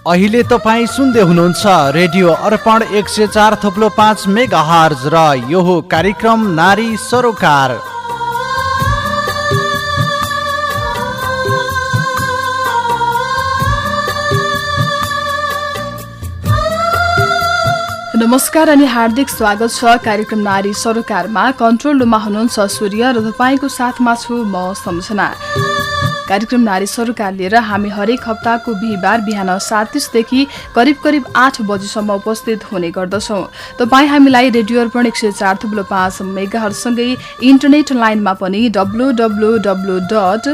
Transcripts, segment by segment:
अहिले तपाईँ सुन्दै हुनुहुन्छ रेडियो अर्पण एक सय चार थप्लो पाँच मेगा हर्ज र यो हो कार्यक्रम नारी सरोकार। नमस्कार अनि हार्दिक स्वागत छ कार्यक्रम नारी सरोकारमा। कन्ट्रोल रुममा हुनुहुन्छ सूर्य र तपाईँको साथमा छु म सम्झना। कार्यक्रम नारी सरोकार लिएर हामी हरेक हप्ताको बिहिबार बिहान सात तिसदेखि करिब करिब आठ बजीसम्म उपस्थित हुने गर्दछौँ। तपाईँ हामीलाई रेडियो अर्पण एक सय चार थुप्रो पाँच मेगाहरूसँगै इन्टरनेट लाइनमा पनि W W W dot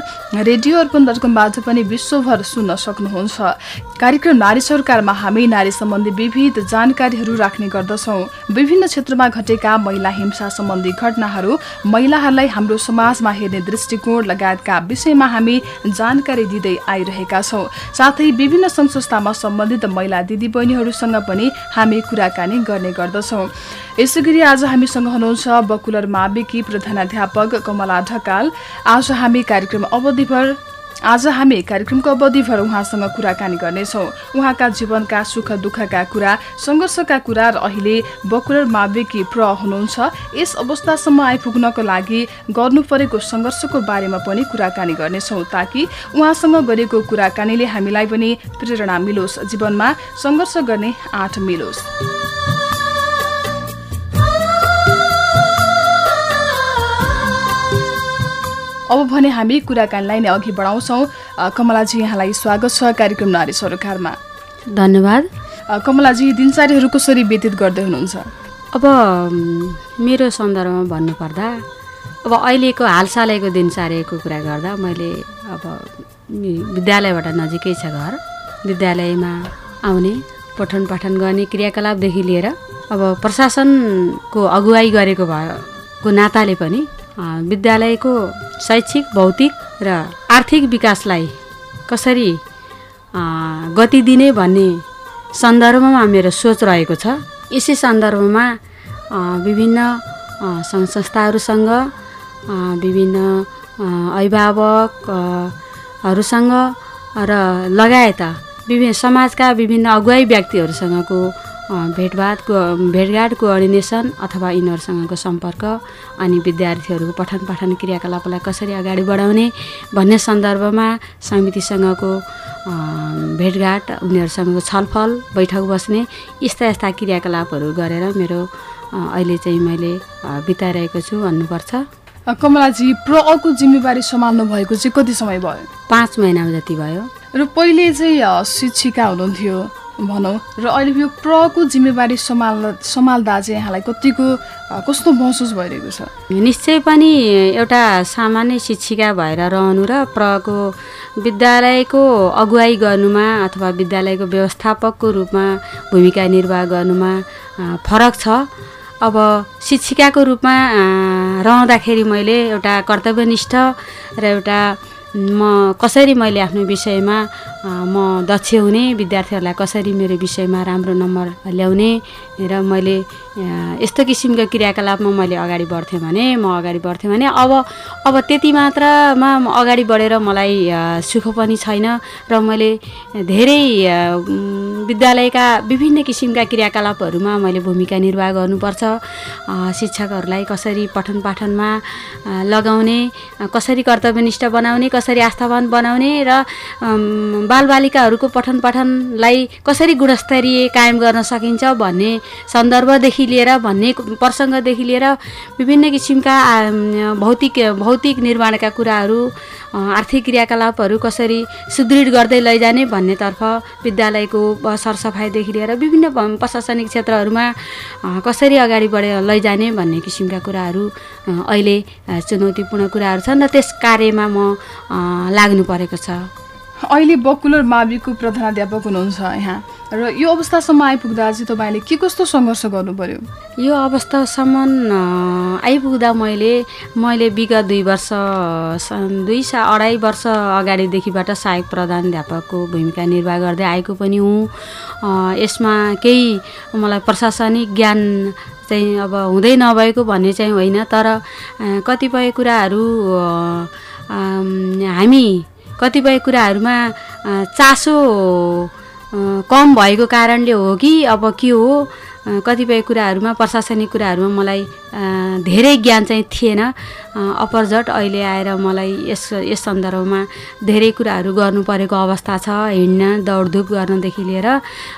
radio Arpan dot कमबाट पनि विश्वभर सुन्न सक्नुहुन्छ। कार्यक्रम नारी सरकारमा हामी नारी सम्बन्धी विविध जानकारीहरू राख्ने गर्दछौँ। विभिन्न क्षेत्रमा घटेका महिला हिंसा सम्बन्धी घटनाहरू महिलाहरूलाई हाम्रो समाजमा हेर्ने दृष्टिकोण लगायतका विषयमा हामी जानकारी दिँदै आइरहेका छौँ। साथै विभिन्न सङ्घ संस्थामा सम्बन्धित महिला दिदीबहिनीहरूसँग पनि हामी कुराकानी गर्ने गर्दछौँ। यसै गरी आज हामीसँग हुनुहुन्छ बकुलर माविकी प्रधानाध्यापक कमला ढकाल। आज हामी कार्यक्रम अवधिभर आज हामी कार्यक्रमको अवधिभर उहाँसँग कुराकानी गर्नेछौँ। उहाँका जीवनका सुख दुःखका कुरा सङ्घर्षका कुरा र अहिले बकुलर माविकी प्र हुनुहुन्छ। यस अवस्थासम्म आइपुग्नको लागि गर्नु परेको सङ्घर्षको बारेमा पनि कुराकानी गर्नेछौँ ताकि उहाँसँग गरेको कुराकानीले हामीलाई पनि प्रेरणा मिलोस्। जीवनमा सङ्घर्ष गर्ने आँट मिलोस्। अब भने हामी कुराकानीलाई नै अघि बढाउँछौँ। कमलाजी यहाँलाई स्वागत छ कार्यक्रम नारी सरोकारमा। धन्यवाद। कमलाजी दिनचर्याहरू कसरी व्यतीत गर्दै हुनुहुन्छ? अब मेरो सन्दर्भमा भन्नुपर्दा अब अहिलेको हालसालैको दिनचर्याको कुरा गर्दा मैले अब विद्यालयबाट नजिकै छ घर। विद्यालयमा आउने पठन पाठन गर्ने क्रियाकलापदेखि लिएर अब प्रशासनको अगुवाई गरेको भएको नाताले पनि विद्यालयको शैक्षिक भौतिक र आर्थिक विकासलाई कसरी गति दिने भन्ने सन्दर्भमा मेरो सोच रहेको छ। यसै सन्दर्भमा विभिन्न सङ्घ संस्थाहरूसँग विभिन्न अभिभावकहरूसँग र लगायत विभिन्न समाजका विभिन्न अगुवाई व्यक्तिहरूसँगको भेटभाट भेटघाट कोअर्डिनेसन अथवा यिनीहरूसँगको सम्पर्क अनि विद्यार्थीहरूको पठन पाठन क्रियाकलापलाई कसरी अगाडि बढाउने भन्ने सन्दर्भमा समितिसँगको भेटघाट उनीहरूसँगको छलफल बैठक बस्ने यस्ता यस्ता क्रियाकलापहरू गरेर मेरो अहिले चाहिँ मैले बिताइरहेको छु भन्नुपर्छ। कमलाजी प्रको जिम्मेवारी सम्हाल्नु भएको चाहिँ कति समय भयो? पाँच महिना जति भयो। र पहिले चाहिँ शिक्षिका हुनुहुन्थ्यो। भनौँ। र अहिले यो प्रको जिम्मेवारी सम्हाल सम्हाल्दा चाहिँ यहाँलाई कतिको कस्तो महसुस भइरहेको छ? निश्चय पनि एउटा सामान्य शिक्षिका भएर रहनु र प्रको विद्यालयको अगुवाई गर्नुमा अथवा विद्यालयको व्यवस्थापकको रूपमा भूमिका निर्वाह गर्नुमा फरक छ। अब शिक्षिकाको रूपमा रहँदाखेरि मैले एउटा कर्तव्यनिष्ठ र एउटा म कसरी मैले आफ्नो विषयमा म दक्ष हुने विद्यार्थीहरूलाई कसरी मेरो विषयमा राम्रो नम्बर ल्याउने र मैले यस्तो किसिमको क्रियाकलापमा मैले अगाडि बढ्थेँ भने म अगाडि बढ्थेँ भने अब अब त्यति मात्रामा म अगाडि बढेर मलाई सुख पनि छैन र मैले धेरै विद्यालयका विभिन्न किसिमका क्रियाकलापहरूमा मैले भूमिका निर्वाह गर्नुपर्छ। शिक्षकहरूलाई कसरी पठन पाठनमा लगाउने कसरी कर्तव्यनिष्ठ बनाउने कसरी आस्थावान बनाउने र बालबालिकाहरूको पठन पाठनलाई कसरी गुणस्तरीय कायम गर्न सकिन्छ भन्ने सन्दर्भदेखि लिएर भन्ने प्रसङ्गदेखि लिएर विभिन्न किसिमका भौतिक भौतिक निर्माणका कुराहरू आर्थिक क्रियाकलापहरू कसरी सुदृढ गर्दै लैजाने भन्नेतर्फ विद्यालयको सरसफाइदेखि लिएर विभिन्न प्रशासनिक क्षेत्रहरूमा कसरी अगाडि बढेर लैजाने भन्ने किसिमका कुराहरू अहिले चुनौतीपूर्ण कुराहरू छन् र त्यस कार्यमा म लाग्नु परेको छ। अहिले बकुलर माविको प्रधानाध्यापक हुनुहुन्छ यहाँ। र यो अवस्थासम्म आइपुग्दा चाहिँ तपाईँले के कस्तो सङ्घर्ष गर्नु पर्यो यो अवस्थासम्म आइपुग्दा मैले मैले विगत दुई वर्ष दुई सा अढाई वर्ष अगाडिदेखिबाट सहायक प्रधानध्यापकको भूमिका निर्वाह गर्दै आएको पनि हुँ। यसमा केही मलाई प्रशासनिक ज्ञान चाहिँ अब हुँदै नभएको भन्ने चाहिँ होइन तर कतिपय कुराहरू हामी कतिपय कुराहरूमा चासो कम भएको कारणले हो कि अब के हो? कतिपय कुराहरूमा प्रशासनिक कुराहरूमा मलाई धेरै ज्ञान चाहिँ थिएन। अपरझट अहिले आएर मलाई यस यस सन्दर्भमा धेरै कुराहरू गर्नु परेको अवस्था छ। हिँड्न दौडधुप गर्नदेखि लिएर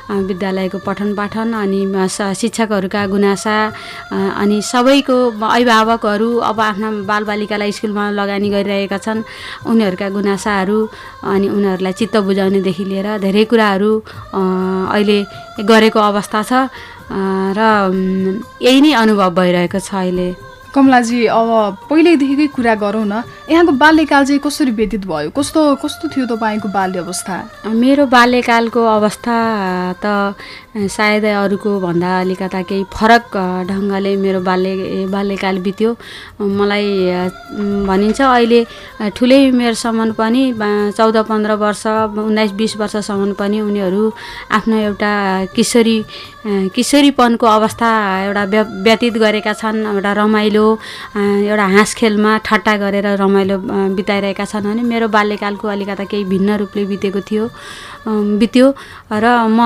विद्यालयको पठन पाठन अनि शिक्षकहरूका गुनासा अनि सबैको अभिभावकहरू अब आफ्ना बालबालिकालाई स्कुलमा लगानी गरिरहेका छन्। उनीहरूका गुनासाहरू अनि उनीहरूलाई चित्त बुझाउनेदेखि लिएर धेरै कुराहरू अहिले गरेको अवस्था छ। र यही नै अनुभव भइरहेको छ अहिले। कमलाजी अब पहिल्यैदेखिकै कुरा गरौँ न। यहाँको बाल्यकाल चाहिँ कसरी व्यतीत भयो? कस्तो कस्तो थियो तपाईँको बाल्य अवस्था मेरो बाल्यकालको अवस्था त सायद अरूको भन्दा अलिकता केही फरक ढङ्गले मेरो बाल्य बाल्यकाल बित्यो। मलाई भनिन्छ अहिले ठुलै उमेरसम्म पनि चौध पन्ध्र वर्ष उन्नाइस बिस वर्षसम्म पनि उनीहरू आफ्नो एउटा किशोरी किशोरीपनको अवस्था एउटा व्यतीत गरेका छन् एउटा रमाइलो एउटा हाँस खेलमा ठट्टा गरेर रमाइलो बिताइरहेका छन्। भने मेरो बाल्यकालको अलिकता केही भिन्न रूपले बितेको थियो। बित्यो। र म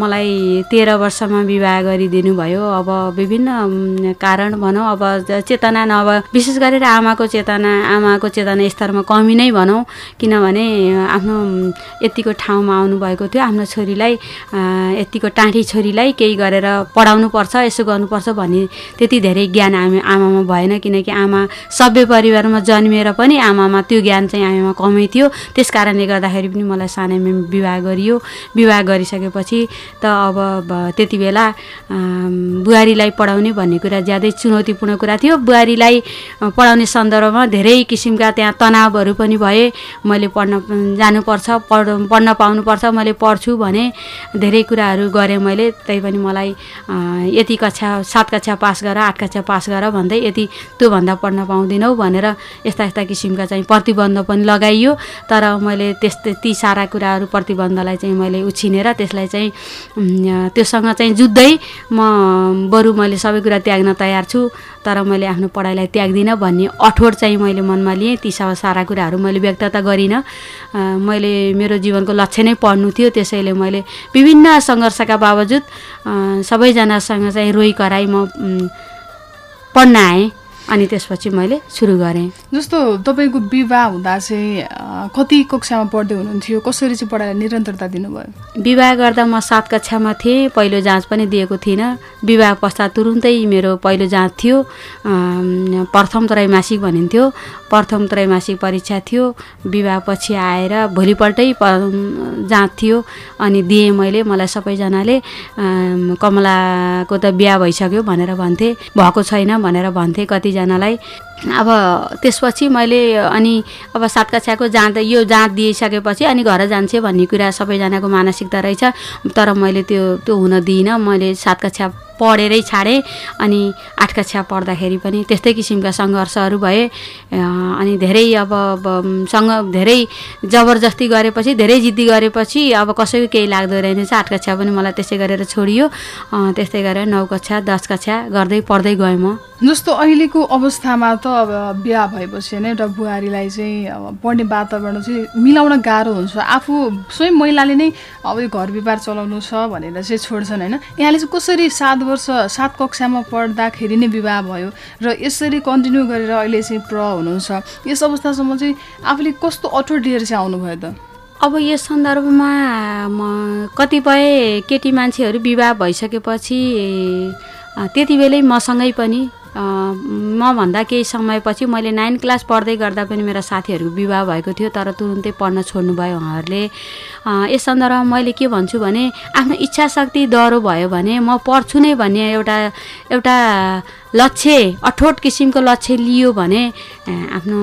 मलाई तेह्र वर्षमा विवाह गरिदिनु भयो अब विभिन्न कारण भनौँ अब चेतना नभ विशेष गरेर आमाको चेतना आमाको चेतना स्तरमा कमी नै भनौँ। किनभने आफ्नो यतिको ठाउँमा आउनुभएको थियो। आफ्नो छोरीलाई यतिको टाँठी छोरीलाई केही गरेर पढाउनु पर्छ यसो गर्नुपर्छ भन्ने त्यति धेरै ज्ञान आमा आमामा भएन। किनकि आमा सभ्य परिवारमा जन्मिएर पनि आमामा त्यो ज्ञान चाहिँ आमामा कमै थियो। त्यस कारणले गर्दाखेरि पनि मलाई सानैमा विवाह गरियो। विवाह गरिसकेपछि त अब त्यति बेला बुहारीलाई पढाउने भन्ने कुरा ज्यादै चुनौतीपूर्ण कुरा थियो। बुहारीलाई पढाउने सन्दर्भमा धेरै किसिमका त्यहाँ तनावहरू पनि भए। मैले पढ्न जानुपर्छ पढ पढ्न पाउनुपर्छ मैले पढ्छु भने धेरै कुराहरू गरेँ मैले। त्यही पनि मलाई यति कक्षा सात कक्षा पास गर आठ कक्षा पास गर भन्दै यति त्योभन्दा पढ्न पाउँदिनौ भनेर यस्ता यस्ता किसिमका चाहिँ प्रतिबन्ध पनि लगाइयो। तर मैले त्यस्तै ती सारा कुराहरू प्रतिबन्ध प्रतिबन्धलाई चाहिँ मैले उछिनेर त्यसलाई चाहिँ त्योसँग चाहिँ जुत्दै म बरु मैले सबै कुरा त्याग्न तयार छु तर मैले आफ्नो पढाइलाई त्याग्दिनँ भन्ने अठोट चाहिँ मैले मनमा लिएँ। ती सब सारा कुराहरू मैले व्यक्त त गरिनँ मैले मेरो जीवनको लक्ष्य नै पढ्नु थियो। त्यसैले मैले विभिन्न सङ्घर्षका बावजुद सबैजनासँग चाहिँ रोइ कराई म पढ्न आएँ। अनि त्यसपछि मैले सुरु गरेँ। जस्तो तपाईँको विवाह हुँदा चाहिँ कति कक्षामा पढ्दै हुनुहुन्थ्यो? कसरी चाहिँ पढाएर निरन्तरता दिनुभयो? विवाह गर्दा म सात कक्षामा थिएँ पहिलो जाँच पनि दिएको थिइनँ। विवाह पश्चात तुरुन्तै मेरो पहिलो जाँच थियो। प्रथम त्रैमासिक भनिन्थ्यो। प्रथम त्रैमासिक परीक्षा थियो। विवाहपछि आएर भोलिपल्टै जाँच थियो। अनि दिएँ मैले मलाई सबैजनाले कमलाको त बिहा भइसक्यो भनेर भन्थे। भएको छैन भनेर भन्थे। कतिजनालाई अब त्यसपछि मैले अनि अब सात कक्षाको जाँद यो जाँच दिइसकेपछि अनि घर जान्छे भन्ने कुरा सबैजनाको मानसिकता रहेछ। तर मैले त्यो त्यो हुन दिइनँ। मैले सात कक्षा पढेरै छाडेँ अनि आठ कक्षा पढ्दाखेरि पनि त्यस्तै किसिमका सङ्घर्षहरू भए। अनि धेरै अब सँग धेरै जबरजस्ती गरेपछि धेरै जिद्दी गरेपछि अब कसैको केही लाग्दो रहेनछ। आठ कक्षा पनि मलाई त्यसै गरेर छोडियो। त्यस्तै गरेर नौ कक्षा दस कक्षा गर्दै पढ्दै गएँ म। जस्तो अहिलेको अवस्थामा त अब बिहा भएपछि होइन एउटा बुहारीलाई चाहिँ अब पढ्ने वातावरण चाहिँ मिलाउन गाह्रो हुन्छ। आफू स्वयं महिलाले नै अब यो घर व्यवहार चलाउनु छ भनेर चाहिँ छोड्छन् होइन। यहाँले चाहिँ कसरी सात वर्ष सात कक्षामा पढ्दाखेरि नै विवाह भयो र यसरी कन्टिन्यू गरेर अहिले चाहिँ प्र हुनुहुन्छ। यस अवस्थासम्म चाहिँ आफूले कस्तो अठोट लिएर चाहिँ आउनुभयो त? अब यस सन्दर्भमा म कतिपय केटी मान्छेहरू विवाह भइसकेपछि त्यति बेलै मसँगै पनि मभन्दा केही समयपछि मैले नाइन क्लास पढ्दै गर्दा पनि मेरा साथीहरूको विवाह भएको थियो तर तुरुन्तै पढ्न छोड्नुभयो उहाँहरूले। यस सन्दर्भमा मैले के भन्छु भने आफ्नो इच्छा शक्ति डह्रो भयो भने म पढ्छु नै भन्ने एउटा एउटा लक्ष्य अठोट किसिमको लक्ष्य लियो भने आफ्नो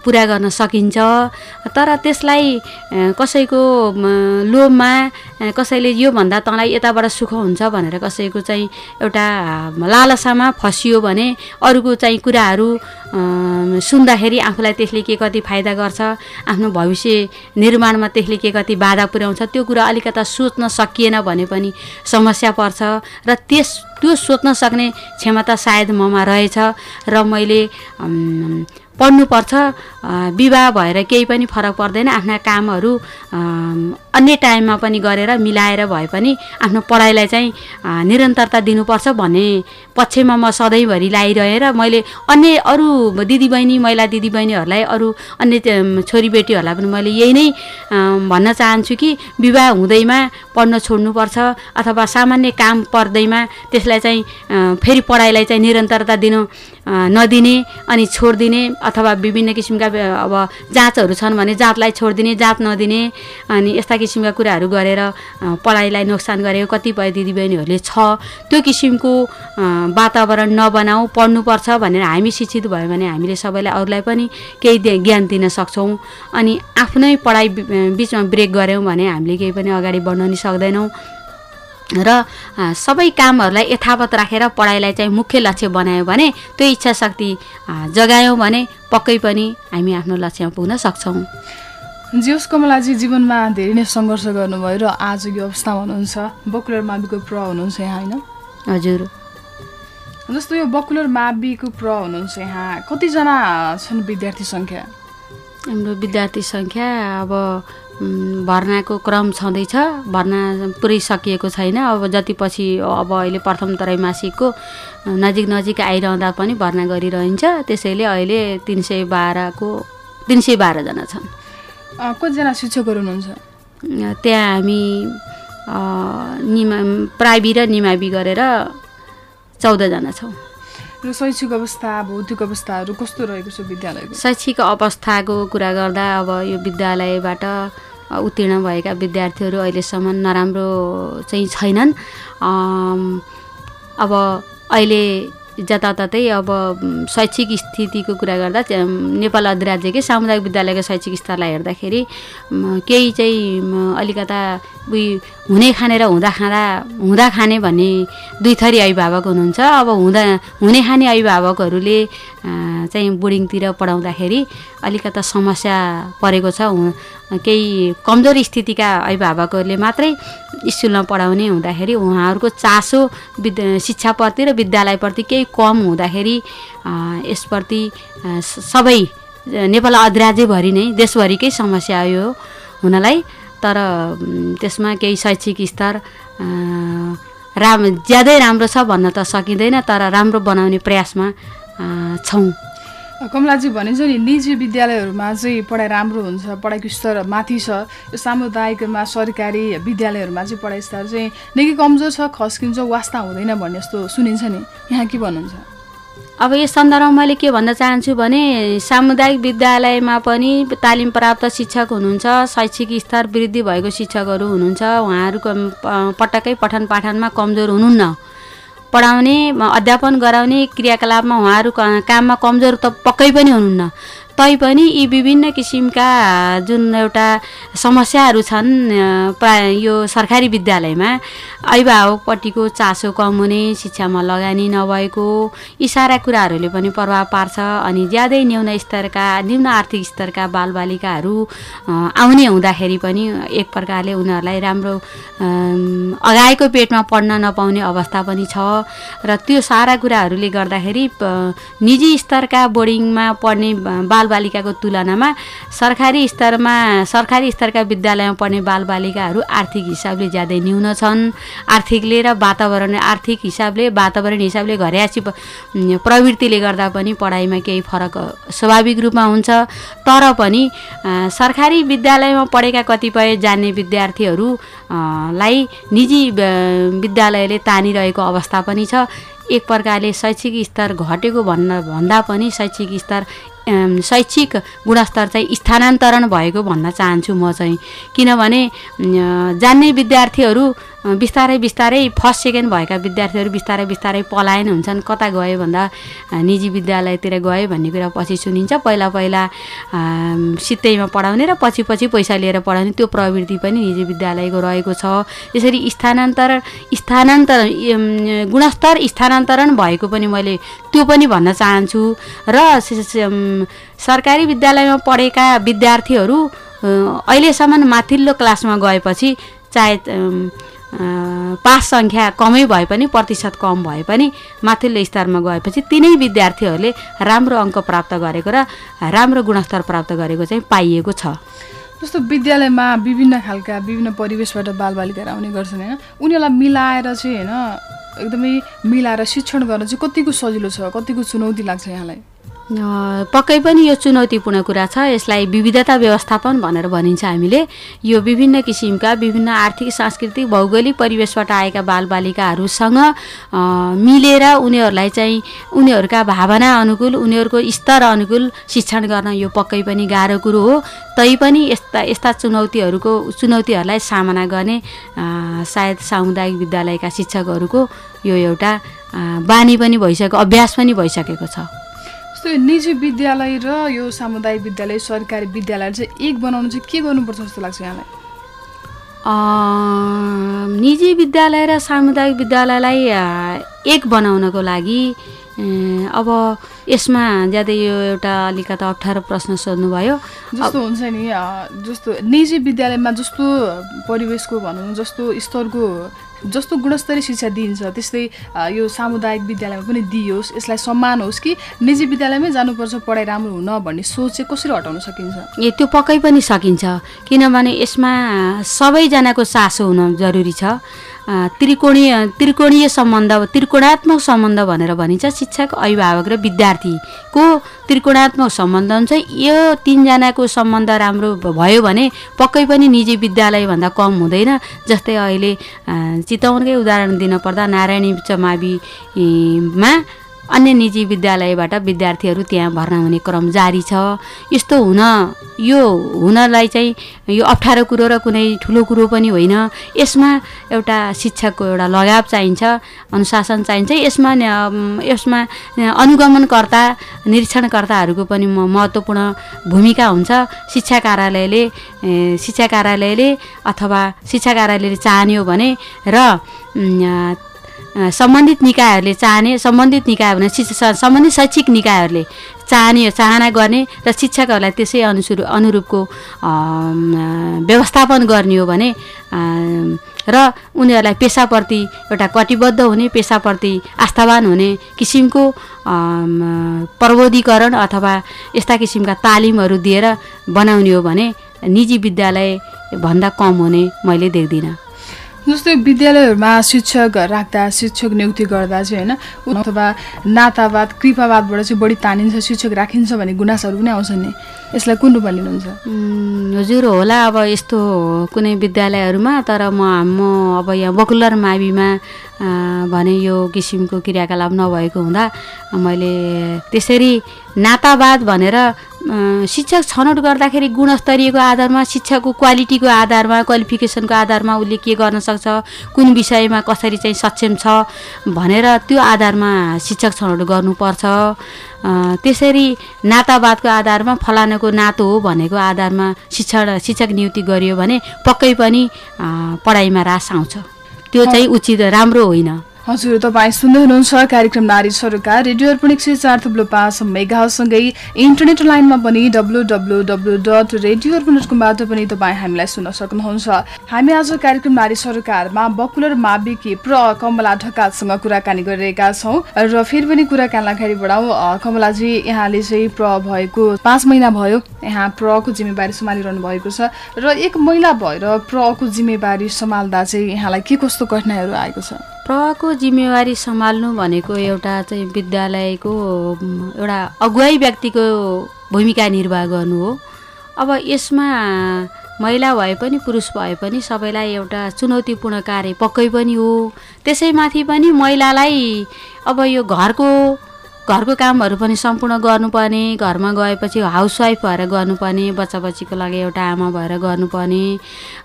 पुरा गर्न सकिन्छ। तर त्यसलाई कसैको लोभमा कसैले योभन्दा तँलाई यताबाट सुख हुन्छ भनेर कसैको चाहिँ एउटा लालसामा फसियो भने अरूको चाहिँ कुराहरू सुन्दाखेरि आफूलाई त्यसले के कति फाइदा गर्छ आफ्नो भविष्य निर्माणमा त्यसले के कति बाधा पुर्याउँछ त्यो कुरा अलिकता सोच्न सकिएन भने पनि समस्या पर्छ र त्यस त्यो सोच्न सक्ने क्षमता सायद ममा रहेछ र मैले पढ्नुपर्छ। विवाह भएर केही पनि फरक पर्दैन। आफ्ना कामहरू अन्य टाइममा पनि गरेर मिलाएर भए पनि आफ्नो पढाइलाई चाहिँ निरन्तरता दिनुपर्छ भन्ने पक्षमा म सधैँभरि लगाइरहेर मैले अन्य अरू दिदीबहिनी महिला दिदीबहिनीहरूलाई अरू अन्य छोरीबेटीहरूलाई पनि मैले यही नै भन्न चाहन्छु कि विवाह हुँदैमा पढ्न छोड्नुपर्छ अथवा सामान्य काम पर्दैमा त्यसलाई चाहिँ फेरि पढाइलाई चाहिँ निरन्तरता दिनु नदिने अनि छोडिदिने अथवा विभिन्न किसिमका अब जाँचहरू छन् भने जातलाई छोडिदिने जात नदिने अनि यस्ता किसिमका कुराहरू गरेर पढाइलाई नोक्सान गरेको कतिपय दिदीबहिनीहरूले छ। त्यो किसिमको वातावरण नबनाऊ पढ्नुपर्छ भनेर हामी शिक्षित भयो भने हामीले सबैलाई अरूलाई पनि केही ज्ञान दिन सक्छौँ। अनि आफ्नै पढाइ बिचमा ब्रेक गऱ्यौँ भने हामीले केही पनि अगाडि बढ्न नि सक्दैनौँ। र सबै कामहरूलाई यथावत राखेर पढाइलाई चाहिँ मुख्य लक्ष्य बनायो भने त्यो इच्छा शक्ति जगायौँ भने पक्कै पनि हामी आफ्नो लक्ष्यमा पुग्न सक्छौँ। जियोस् कमलाजी जीवनमा धेरै नै सङ्घर्ष गर्नुभयो र आज यो अवस्थामा हुनुहुन्छ बकुलर माविको प्र हुनुहुन्छ यहाँ होइन? हजुर। जस्तो यो बकुलर माविको प्र हुनुहुन्छ यहाँ कतिजना छन् विद्यार्थी सङ्ख्या? हाम्रो विद्यार्थी सङ्ख्या अब भर्नाको क्रम छँदैछ। भर्ना पुरै सकिएको छैन। अब जति पछि अब अहिले प्रथम त्रैमासिकको नजिक नजिक आइरहँदा पनि भर्ना गरिरहन्छ। त्यसैले अहिले तिन सय बाह्रको तिन सय बाह्रजना छन्। कतिजना शिक्षकहरू हुनुहुन्छ? त्यहाँ हामी निमा प्राइबी र निमाबी गरेर चौधजना छौँ। र शैक्षिक अवस्था भौतिक अवस्थाहरू कस्तो रहेको छ विद्यालयको? शैक्षिक अवस्थाको कुरा गर्दा अब यो विद्यालयबाट उत्तीर्ण भएका विद्यार्थीहरू अहिलेसम्म नराम्रो चाहिँ छैनन्। अब अहिले जताततै अब शैक्षिक स्थितिको कुरा गर्दा नेपाल अधिराज्यकै सामुदायिक विद्यालयको शैक्षिक स्तरलाई हेर्दाखेरि केही चाहिँ अलिकता उयो हुने खाने र हुँदा खाँदा हुँदा खाने भन्ने दुई थरी अभिभावक हुनुहुन्छ। अब हुँदा हुने खाने अभिभावकहरूले चाहिँ बोर्डिङतिर पढाउँदाखेरि अलिकता समस्या परेको छ। केही कमजोर स्थितिका अभिभावकहरूले मात्रै स्कुलमा पढाउने हुँदाखेरि उहाँहरूको चासो विद्या शिक्षाप्रति र विद्यालयप्रति केही कम हुँदाखेरि यसप्रति सबै नेपाल अधिराज्यभरि नै देशभरिकै समस्या यो हुनलाई। तर त्यसमा केही शैक्षिक स्तर राम ज्यादै राम्रो छ भन्न त सकिँदैन तर राम्रो बनाउने प्रयासमा छौँ। कमलाजी भनिन्छ नि निजी विद्यालयहरूमा चाहिँ पढाइ राम्रो हुन्छ पढाइको स्तर माथि छ। यो सामुदायिकमा सरकारी विद्यालयहरूमा चाहिँ पढाइ स्तर चाहिँ निकै कमजोर छ खस्किन्छ वास्ता हुँदैन भन्ने जस्तो सुनिन्छ नि। यहाँ के भन्नुहुन्छ? अब यस सन्दर्भमा मैले के भन्न चाहन्छु भने सामुदायिक विद्यालयमा पनि तालिम प्राप्त शिक्षक हुनुहुन्छ शैक्षिक स्तर वृद्धि भएको शिक्षकहरू हुनुहुन्छ उहाँहरूको पटक्कै पठन पाठनमा कमजोर हुनुहुन्न। पढाउने अध्यापन गराउने क्रियाकलापमा उहाँहरू काममा कमजोर त पक्कै पनि हुनुहुन्न। तैपनि यी विभिन्न किसिमका जुन एउटा समस्याहरू छन् प्राय यो सरकारी विद्यालयमा अभिभावकपट्टिको चासो कम हुने शिक्षामा लगानी नभएको यी सारा कुराहरूले पनि प्रभाव पार्छ अनि ज्यादै न्यून स्तरका न्यून आर्थिक स्तरका बालबालिकाहरू आउने हुँदाखेरि पनि एक प्रकारले उनीहरूलाई राम्रो अगाएको पेटमा पढ्न नपाउने अवस्था पनि छ र त्यो सारा कुराहरूले गर्दाखेरि निजी स्तरका बोर्डिङमा पढ्ने बालबालिकाको तुलनामा सरकारी स्तरमा सरकारी स्तरका विद्यालयमा पढ्ने बालबालिकाहरू आर्थिक हिसाबले ज्यादै न्यून छन्। आर्थिकले र वातावरण आर्थिक हिसाबले वातावरण हिसाबले घरयासी प्रवृत्तिले गर्दा पनि पढाइमा केही फरक स्वाभाविक रूपमा हुन्छ। तर पनि सरकारी विद्यालयमा पढेका कतिपय जान्ने विद्यार्थीहरूलाई निजी विद्यालयले तानिरहेको अवस्था पनि छ। एक प्रकारले शैक्षिक स्तर घटेको भन्न भन्दा पनि शैक्षिक स्तर शैक्षिक गुणस्तर चाहिँ स्थानान्तरण भएको भन्न चाहन्छु म चाहिँ। किनभने जान्ने विद्यार्थीहरू बिस्तारै बिस्तारै फर्स्ट सेकेन्ड भएका विद्यार्थीहरू बिस्तारै बिस्तारै पलायन हुन्छन्। कता गयो भन्दा निजी विद्यालयतिर गयो भन्ने कुरा पछि सुनिन्छ। पहिला पहिला सित्तैमा पढाउने र पछि पछि पैसा लिएर पढाउने त्यो प्रवृत्ति पनि निजी विद्यालयको रहेको छ। यसरी स्थानान्तरण स्थानान्तरण गुणस्तर स्थानान्तरण भएको पनि मैले त्यो पनि भन्न चाहन्छु। र सरकारी विद्यालयमा पढेका विद्यार्थीहरू अहिलेसम्म माथिल्लो क्लासमा गएपछि चाहे पास सङ्ख्या कमै भए पनि प्रतिशत कम भए पनि माथिल्लो स्तरमा गएपछि तिनै विद्यार्थीहरूले राम्रो अङ्क प्राप्त गरेको र राम्रो गुणस्तर प्राप्त गरेको चाहिँ पाइएको छ। जस्तो विद्यालयमा विभिन्न खालका विभिन्न परिवेशबाट बालबालिकाहरू आउने गर्छन् होइन उनीहरूलाई मिलाएर चाहिँ होइन एकदमै मिलाएर शिक्षण गर्न चाहिँ कतिको सजिलो छ कतिको चुनौती लाग्छ यहाँलाई? पक्कै पनि यो चुनौतीपूर्ण कुरा छ। यसलाई विविधता व्यवस्थापन भनेर भनिन्छ हामीले। यो विभिन्न किसिमका विभिन्न आर्थिक सांस्कृतिक भौगोलिक परिवेशबाट आएका बालबालिकाहरूसँग मिलेर उनीहरूलाई चाहिँ उनीहरूका भावना अनुकूल उनीहरूको स्तर अनुकूल शिक्षण गर्न यो पक्कै पनि गाह्रो कुरो हो। तैपनि यस्ता यस्ता चुनौतीहरूको चुनौतीहरूलाई सामना गर्ने सायद सामुदायिक विद्यालयका शिक्षकहरूको यो एउटा बानी पनि भइसकेको अभ्यास पनि भइसकेको छ। जस्तो निजी विद्यालय र यो सामुदायिक विद्यालय सरकारी विद्यालय चाहिँ एक बनाउनु चाहिँ के गर्नुपर्छ जस्तो लाग्छ यहाँलाई? निजी विद्यालय र सामुदायिक विद्यालयलाई एक बनाउनको लागि अब यसमा ज्यादै यो एउटा अलिकति अप्ठ्यारो प्रश्न सोध्नुभयो। जस्तो हुन्छ नि जस्तो निजी विद्यालयमा जस्तो परिवेशको भनौँ जस्तो स्तरको जस्तो गुणस्तरीय शिक्षा दिइन्छ त्यस्तै यो सामुदायिक विद्यालयमा पनि दिइयोस् यसलाई सम्मान होस् कि निजी विद्यालयमै जानुपर्छ पढाइ राम्रो हुन भन्ने सोच चाहिँ कसरी हटाउन सकिन्छ? ए त्यो पक्कै पनि सकिन्छ किनभने यसमा सबैजनाको चासो हुन जरुरी छ। त्रिकोणीय त्रिकोणीय सम्बन्ध त्रिकोणात्मक सम्बन्ध भनेर भनिन्छ शिक्षक अभिभावक र विद्यार्थीको त्रिकोणात्मक सम्बन्ध हुन्छ। यो तिनजनाको सम्बन्ध राम्रो भयो भने पक्कै पनि निजी विद्यालयभन्दा कम हुँदैन जस्तै अहिले चितवनकै उदाहरण दिन पर्दा नारायणी उच्च माविमा अन्य निजी विद्यालयबाट विद्यार्थीहरू त्यहाँ भर्ना हुने क्रम जारी छ। यस्तो हुन यो हुनलाई चाहिँ यो अप्ठ्यारो कुरो र कुनै ठुलो कुरो पनि होइन। यसमा एउटा शिक्षकको एउटा लगाव चाहिन्छ अनुशासन चाहिन्छ। यसमा यसमा अनुगमनकर्ता निरीक्षणकर्ताहरूको पनि महत्त्वपूर्ण भूमिका हुन्छ। शिक्षा कार्यालयले शिक्षा कार्यालयले अथवा शिक्षा कार्यालयले चाहने हो भने र सम्बन्धित निकायहरूले चाहने सम्बन्धित निकाय भने सम्बन्धित शैक्षिक निकायहरूले चाहने चाहना गर्ने र शिक्षकहरूलाई त्यसै अनुसुर अनुरूपको व्यवस्थापन गर्ने हो भने र उनीहरूलाई पेसाप्रति एउटा कटिबद्ध हुने पेसाप्रति आस्थावान हुने किसिमको प्रबोधीकरण अथवा यस्ता किसिमका तालिमहरू दिएर बनाउने हो भने निजी विद्यालयभन्दा कम हुने मैले देख्दिनँ। जस्तै विद्यालयहरूमा शिक्षक राख्दा शिक्षक नियुक्ति गर्दा चाहिँ होइन अथवा नातावाद कृपावादबाट चाहिँ बढी तानिन्छ शिक्षक राखिन्छ भन्ने गुनासोहरू पनि आउँछ नि। यसलाई कुन रूपमा लिनुहुन्छ? हजुर होला अब यस्तो कुनै विद्यालयहरूमा तर म म अब यहाँ बकुलर माविमा भने यो किसिमको क्रियाकलाप नभएको हुँदा मैले त्यसरी नातावाद भनेर शिक्षक छनौट गर्दाखेरि गुणस्तरीयको आधारमा शिक्षकको क्वालिटीको आधारमा क्वालिफिकेसनको आधारमा उसले के गर्न सक्छ कुन विषयमा कसरी चाहिँ सक्षम छ भनेर त्यो आधारमा शिक्षक छनौट गर्नुपर्छ। त्यसरी नातावादको आधारमा फलानाको नातो हो भनेको आधारमा शिक्षण शिक्षक नियुक्ति गरियो भने पक्कै पनि पढाइमा रास आउँछ। त्यो चाहिँ उचित राम्रो होइन। हजुर तपाईँ सुन्दै हुनुहुन्छ कार्यक्रम नारी सरकार रेडियो अर्पण एक सय चार थुप्लो पाँच मेगासँगै इन्टरनेट लाइनमा पनि W W W dot radio Arpan dot कमबाट पनि तपाईँ हामीलाई सुन्न सक्नुहुन्छ। हामी आज कार्यक्रम नारी सरकारमा बकुलर माविकी प्र कमला ढकालसँग कुराकानी गरिरहेका छौँ र फेरि पनि कुराकानीलाई अगाडि बढाउँ। कमलाजी यहाँले चाहिँ प्र भएको पाँच महिना भयो। यहाँ प्रको जिम्मेवारी सम्हालिरहनु भएको छ र एक महिला भएर प्रको जिम्मेवारी सम्हाल्दा चाहिँ यहाँलाई के कस्तो कठिनाइहरू आएको छ? प्रको जिम्मेवारी सम्हाल्नु भनेको एउटा चाहिँ विद्यालयको एउटा अगुवाई व्यक्तिको भूमिका निर्वाह गर्नु हो। अब यसमा महिला भए पनि पुरुष भए पनि सबैलाई एउटा चुनौतीपूर्ण कार्य पक्कै पनि हो। त्यसैमाथि पनि महिलालाई अब यो घरको घरको कामहरू पनि सम्पूर्ण गर्नुपर्ने घरमा गएपछि हाउसवाइफ भएर गर्नुपर्ने बच्चा बच्चीको लागि एउटा आमा भएर गर्नुपर्ने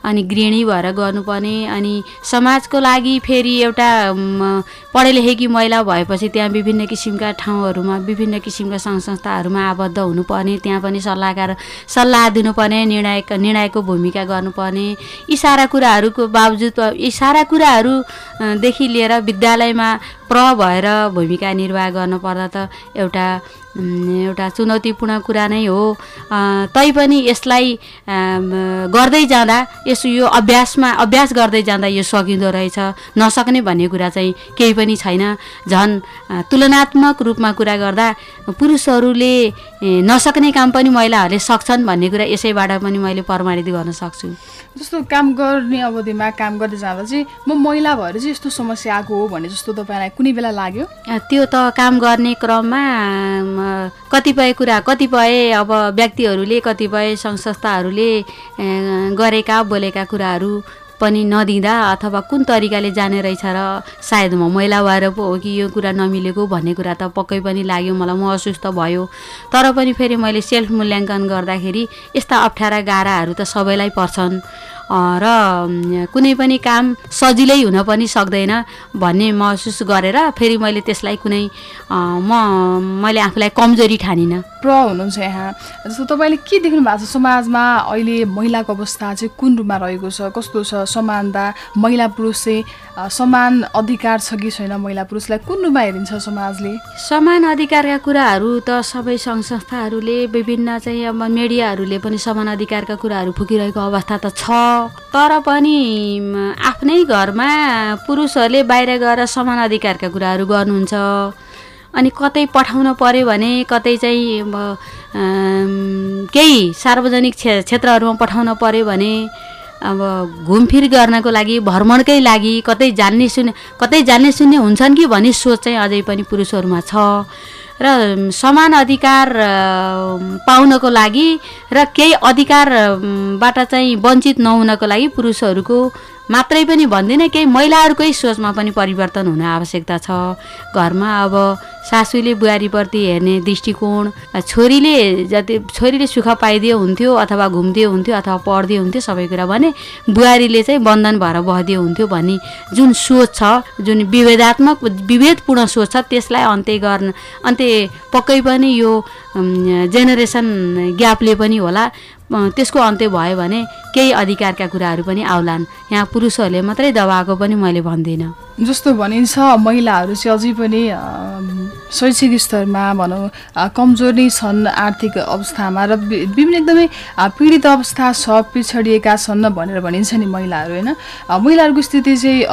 अनि गृहिणी भएर गर्नुपर्ने अनि समाजको लागि फेरि एउटा पढे लेखेकी महिला भएपछि त्यहाँ विभिन्न किसिमका ठाउँहरूमा विभिन्न किसिमका सङ्घ संस्थाहरूमा आबद्ध हुनुपर्ने त्यहाँ पनि सल्लाहकार सल्लाह दिनुपर्ने निर्णायक निर्णायकको भूमिका गर्नुपर्ने यी सारा कुराहरूको बावजुद यी सारा कुराहरूदेखि लिएर विद्यालयमा प्र भएर भूमिका निर्वाह गर्नुपर्दा त एउटा एउटा चुनौतीपूर्ण कुरा नै हो। तैपनि यसलाई गर्दै जाँदा यस यो अभ्यासमा अभ्यास गर्दै जाँदा यो सकिँदो रहेछ। नसक्ने भन्ने कुरा चाहिँ केही पनि छैन। झन् तुलनात्मक रूपमा कुरा गर्दा पुरुषहरूले नसक्ने काम पनि महिलाहरूले सक्छन् भन्ने कुरा यसैबाट पनि मैले प्रमाणित गर्न सक्छु। जस्तो काम गर्ने अवधिमा काम गर्दै जाँदा चाहिँ म महिला भएर चाहिँ यस्तो समस्या आएको हो भने जस्तो तपाईँलाई कुनै बेला लाग्यो? त्यो त काम गर्ने क्रममा कतिपय कुरा कतिपय अब व्यक्तिहरूले कतिपय सङ्घ संस्थाहरूले गरेका बोलेका कुराहरू पनि नदिँदा अथवा कुन तरिकाले जाने रहेछ र सायद म मैला भएर पो हो कि यो कुरा नमिलेको भन्ने कुरा त पक्कै पनि लाग्यो मलाई महसुस त भयो। तर पनि फेरि मैले सेल्फ मूल्याङ्कन गर्दाखेरि यस्ता अप्ठ्यारा गाह्राहरू त सबैलाई पर्छन्। र कुनै पनि काम सजिलै हुन पनि सक्दैन भन्ने महसुस गरेर फेरि मैले त्यसलाई कुनै म मैले आफूलाई कमजोरी ठानिनँ। प्र हुनुहुन्छ यहाँ। जस्तो तपाईँले के देख्नु भएको छ? समाजमा अहिले महिलाको अवस्था चाहिँ कुन रूपमा रहेको छ? कस्तो छ? समानता महिला पुरुष चाहिँ समान अधिकार छ कि छैन महिला पुरुषलाई? कुन रूपमा हेरिन्छ समाजले? समान अधिकारका कुराहरू त सबै सङ्घ संस्थाहरूले विभिन्न चाहिँ अब मिडियाहरूले पनि समान अधिकारका कुराहरू फुकिरहेको अवस्था त छ। तर पनि आफ्नै घरमा पुरुषहरूले बाहिर गएर समान अधिकारका कुराहरू गर्नुहुन्छ। अनि कतै पठाउन पर्यो भने कतै चाहिँ केही सार्वजनिक क्षेत्रहरूमा पठाउन पर्यो भने अब घुमफिर गर्नको लागि भ्रमणकै लागि कतै जान्ने सुन्ने कतै जान्ने सुन्ने हुन्छन् कि भन्ने सोच चाहिँ अझै पनि पुरुषहरूमा छ। र समान अधिकार पाउनको लागि र केही अधिकारबाट चाहिँ वञ्चित नहुनको लागि पुरुषहरूको मात्रै पनि भन्दिनँ केही महिलाहरूकै सोचमा पनि परिवर्तन हुन आवश्यकता छ। घरमा अब सासूले बुहारीप्रति हेर्ने दृष्टिकोण छोरीले जति छोरीले सुख पाइदियो हुन्थ्यो अथवा घुम्दियो हुन्थ्यो अथवा पढ्दियो हुन्थ्यो सबै कुरा भने बुहारीले चाहिँ बन्धन भएर बहदियो हुन्थ्यो भन्ने जुन सोच छ जुन विभेदात्मक विभेदपूर्ण सोच छ त्यसलाई अन्त्य गर्न अन्त्य पक्कै पनि यो जेनेरेसन ग्यापले पनि होला। त्यसको अन्त्य भयो भने केही अधिकारका कुराहरू पनि आउलान्। यहाँ पुरुषहरूले मात्रै दबाएको पनि मैले भन्दिनँ। जस्तो भनिन्छ महिलाहरू चाहिँ अझै पनि शैक्षिक स्तरमा भनौँ कमजोर नै छन् आर्थिक अवस्थामा र विभिन्न एकदमै पीडित अवस्था छ पिछडिएका छन् भनेर भनिन्छ नि महिलाहरू होइन? महिलाहरूको स्थिति चाहिँ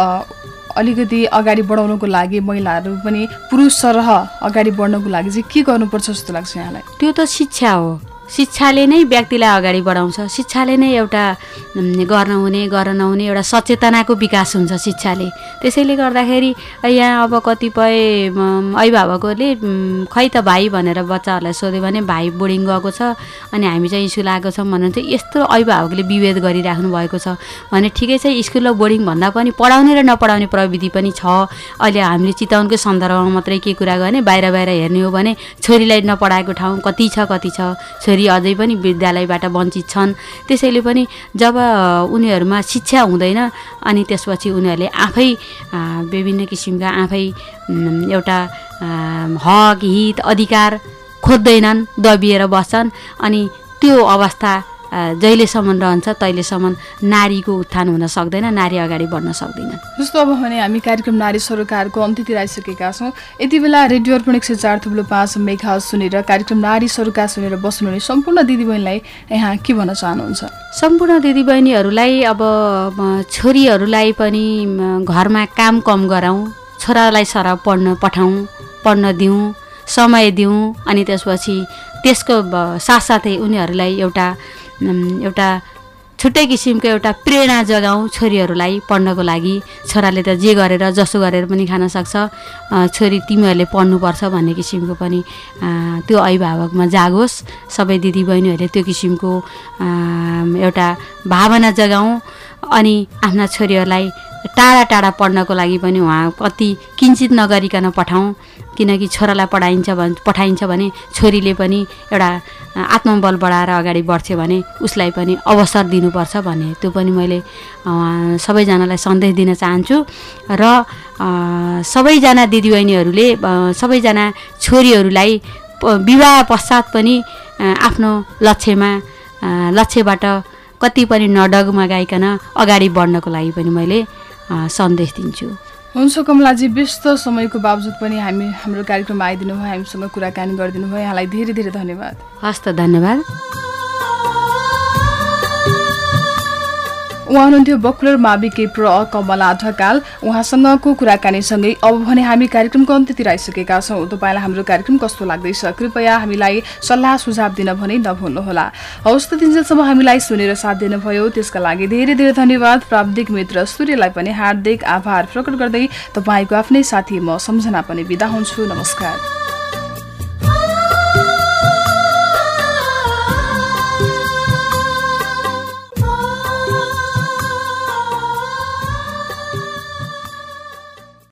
अलिकति अगाडि बढाउनको लागि महिलाहरू पनि पुरुष सरह अगाडि बढ्नको लागि चाहिँ के गर्नुपर्छ जस्तो लाग्छ यहाँलाई? त्यो त शिक्षा हो। शिक्षाले नै व्यक्तिलाई अगाडि बढाउँछ। शिक्षाले नै एउटा गर्न हुने गर्न नहुने एउटा सचेतनाको विकास हुन्छ शिक्षाले। त्यसैले गर्दाखेरि यहाँ अब कतिपय अभिभावकहरूले खै त भाइ भनेर बच्चाहरूलाई सोध्यो भने भाइ बोर्डिङ गएको छ अनि हामी चाहिँ स्कुल आएको छौँ भन्नुहुन्छ यस्तो अभिभावकले विभेद गरिराख्नु भएको छ भने ठिकै छ स्कुल र बोर्डिङ भन्दा पनि पढाउने र नपढाउने प्रविधि पनि छ। अहिले हामीले चिताउनकै सन्दर्भमा मात्रै के कुरा गर्ने? बाहिर बाहिर हेर्ने हो भने छोरीलाई नपढाएको ठाउँ कति छ कति छ? छोरी अझै पनि विद्यालयबाट वञ्चित छन्। त्यसैले पनि जब उनीहरूमा शिक्षा हुँदैन अनि त्यसपछि उनीहरूले आफै विभिन्न किसिमका आफै एउटा हक हित अधिकार खोज्दैनन् दबिएर बस्छन् अनि त्यो अवस्था जहिलेसम्म रहन्छ तहिलेसम्म नारीको उत्थान हुन सक्दैन नारी अगाडि बढ्न सक्दैन। जस्तो अब भने हामी कार्यक्रम नारी सरकारको अन्त्यतिर आइसकेका छौँ। यति बेला रेडियो अर्पण एक सय चार थुप्रो पाँच मेघा सुनेर कार्यक्रम नारी सरकार सुनेर बस्नुहुने सम्पूर्ण दिदीबहिनीलाई यहाँ के भन्न चाहनुहुन्छ? सम्पूर्ण दिदीबहिनीहरूलाई अब छोरीहरूलाई पनि घरमा काम कम गराउँ छोरालाई सर पढ्न पठाउँ पढ्न दिउँ समय दिउँ अनि त्यसपछि त्यसको साथसाथै उनीहरूलाई एउटा एउटा छुट्टै किसिमको एउटा प्रेरणा जगाउँ छोरीहरूलाई पढ्नको लागि। छोराले त जे गरेर जसो गरेर पनि खान सक्छ। छोरी तिमीहरूले पढ्नुपर्छ भन्ने किसिमको पनि त्यो अभिभावकमा जागोस्। सबै दिदीबहिनीहरूले त्यो किसिमको एउटा भावना जगाउँ। अनि आफ्ना छोरीहरूलाई टाढा टाढा पढ्नको लागि पनि उहाँ कति किन्चित नगरिकन पठाउँ। किनकि छोरालाई पढाइन्छ भने पठाइन्छ भने छोरीले पनि एउटा आत्मबल बढाएर अगाडि बढ्छ भने उसलाई पनि अवसर दिनुपर्छ भन्ने त्यो पनि मैले सबैजनालाई सन्देश दिन चाहन्छु। र सबैजना दिदीबहिनीहरूले सबैजना छोरीहरूलाई विवाह पश्चात पनि आफ्नो लक्ष्यमा लक्ष्यबाट कति पनि नडगमगाइकन अगाडि बढ्नको लागि पनि मैले सन्देश दिन्छु। हुन्छ कमलाजी व्यस्त समयको बावजुद पनि हामी हाम्रो कार्यक्रममा आइदिनु भयो हामीसँग कुराकानी गरिदिनु भयो। यहाँलाई धेरै धेरै धन्यवाद। हस् त धन्यवाद। उहाँ हुनुहुन्थ्यो बकुलर माविके प्र कमला ढकाल उहाँसँगको कुराकानीसँगै अब भने हामी कार्यक्रमको अन्त्यतिर आइसकेका छौँ। तपाईँलाई हाम्रो कार्यक्रम कस्तो लाग्दैछ? कृपया हामीलाई सल्लाह सुझाव दिन भने नभुल्नुहोला। हवस् त दिनजेलसम्म हामीलाई सुनेर साथ दिनुभयो। त्यसका लागि धेरै धेरै धन्यवाद। प्राविधिक मित्र सूर्यलाई पनि हार्दिक आभार प्रकट गर्दै तपाईँको आफ्नै साथी म सम्झना पनि बिदा हुन्छु। नमस्कार।